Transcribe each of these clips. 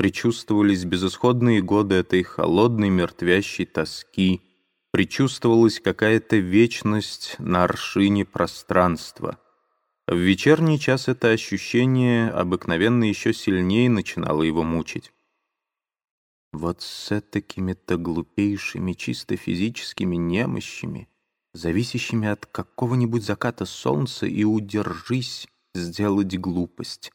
Причувствовались безысходные годы этой холодной мертвящей тоски, причувствовалась какая-то вечность на аршине пространства. В вечерний час это ощущение обыкновенно еще сильнее начинало его мучить. Вот с такими-то глупейшими, чисто физическими немощами, зависящими от какого-нибудь заката солнца, и удержись сделать глупость.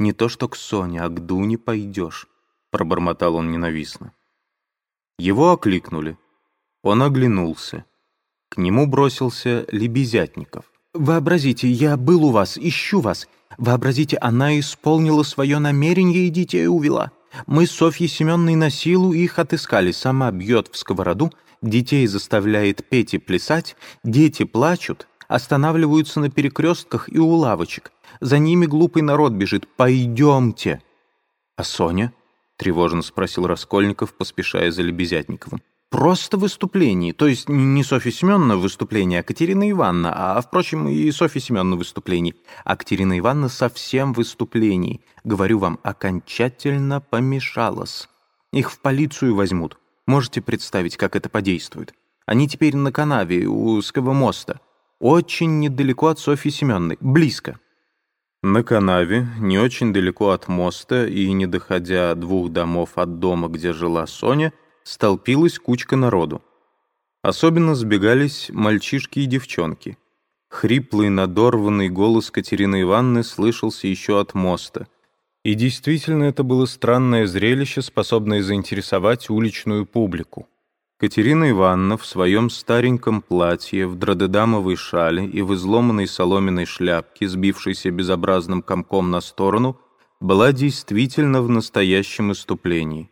Не то что к Соне, а к Дуне пойдешь, — пробормотал он ненавистно. Его окликнули. Он оглянулся. К нему бросился Лебезятников. «Вообразите, я был у вас, ищу вас. Вообразите, она исполнила свое намерение и детей увела. Мы с Софьей Семенной на силу их отыскали. Сама бьет в сковороду, детей заставляет петь и плясать, дети плачут, останавливаются на перекрестках и у лавочек. За ними глупый народ бежит. Пойдемте. А Соня? Тревожно спросил Раскольников, поспешая за Лебезятниковым. Просто выступление, то есть не Софья Семеновна выступление, а Катерина Ивановна, а, впрочем, и Софья Семеновна выступление, а Катерина Ивановна совсем выступлений. Говорю вам, окончательно помешалась. Их в полицию возьмут. Можете представить, как это подействует? Они теперь на канаве у узкого моста. Очень недалеко от Софьи Семеновны. Близко. На канаве, не очень далеко от моста и не доходя двух домов от дома, где жила Соня, столпилась кучка народу. Особенно сбегались мальчишки и девчонки. Хриплый, надорванный голос Катерины Ивановны слышался еще от моста. И действительно это было странное зрелище, способное заинтересовать уличную публику. Катерина Ивановна в своем стареньком платье, в дродедамовой шале и в изломанной соломенной шляпке, сбившейся безобразным комком на сторону, была действительно в настоящем иступлении.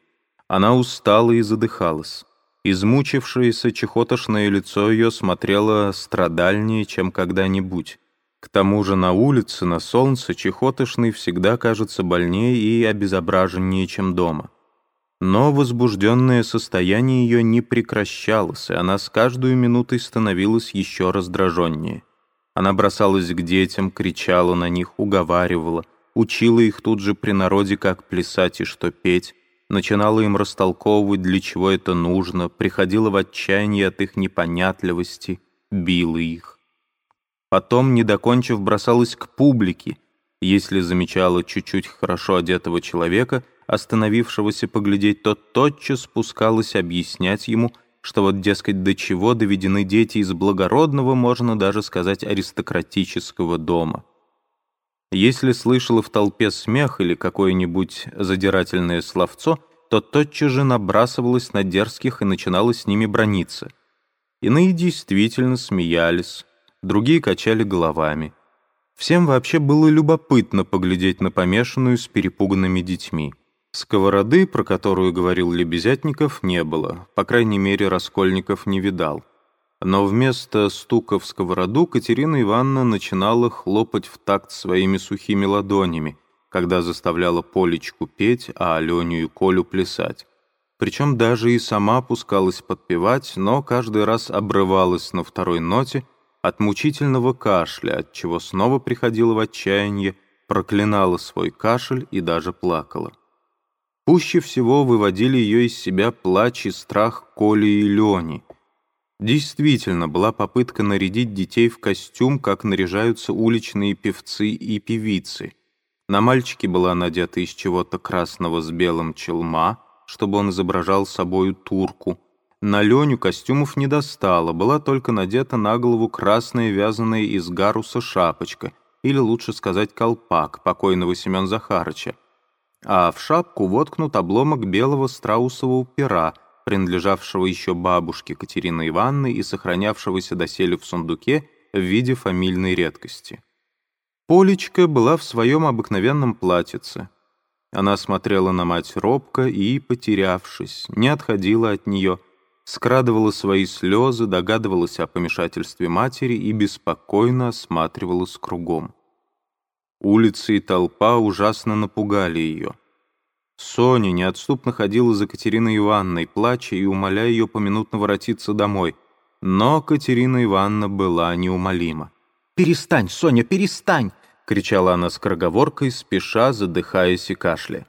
Она устала и задыхалась. Измучившееся чехотошное лицо ее смотрело страдальнее, чем когда-нибудь. К тому же на улице, на солнце, чехотошный всегда кажется больнее и обезображеннее, чем дома. Но возбужденное состояние ее не прекращалось, и она с каждой минутой становилась еще раздраженнее. Она бросалась к детям, кричала на них, уговаривала, учила их тут же при народе, как плясать и что петь, начинала им растолковывать, для чего это нужно, приходила в отчаяние от их непонятливости, била их. Потом, не докончив, бросалась к публике, если замечала чуть-чуть хорошо одетого человека — остановившегося поглядеть, то тотчас спускалась объяснять ему, что вот, дескать, до чего доведены дети из благородного, можно даже сказать, аристократического дома. Если слышала в толпе смех или какое-нибудь задирательное словцо, то тотчас же набрасывалась на дерзких и начинала с ними брониться. Иные действительно смеялись, другие качали головами. Всем вообще было любопытно поглядеть на помешанную с перепуганными детьми. Сковороды, про которую говорил Лебезятников, не было, по крайней мере, Раскольников не видал. Но вместо стука в сковороду Катерина Ивановна начинала хлопать в такт своими сухими ладонями, когда заставляла Полечку петь, а Аленю и Колю плясать. Причем даже и сама пускалась подпевать, но каждый раз обрывалась на второй ноте от мучительного кашля, от чего снова приходила в отчаяние, проклинала свой кашель и даже плакала. Пуще всего выводили ее из себя плач и страх Коли и Лени. Действительно, была попытка нарядить детей в костюм, как наряжаются уличные певцы и певицы. На мальчике была надета из чего-то красного с белым челма, чтобы он изображал собою турку. На Леню костюмов не достало, была только надета на голову красная вязаная из гаруса шапочка, или лучше сказать колпак покойного Семен Захарыча, а в шапку воткнут обломок белого страусового пера, принадлежавшего еще бабушке Катерины Ивановны и сохранявшегося доселе в сундуке в виде фамильной редкости. Полечка была в своем обыкновенном платьице. Она смотрела на мать робко и, потерявшись, не отходила от нее, скрадывала свои слезы, догадывалась о помешательстве матери и беспокойно осматривалась кругом. Улицы и толпа ужасно напугали ее. Соня неотступно ходила за Катериной Ивановной, плача и умоляя ее поминутно воротиться домой. Но Катерина Ивановна была неумолима. «Перестань, Соня, перестань!» — кричала она скороговоркой, спеша, задыхаясь и кашля.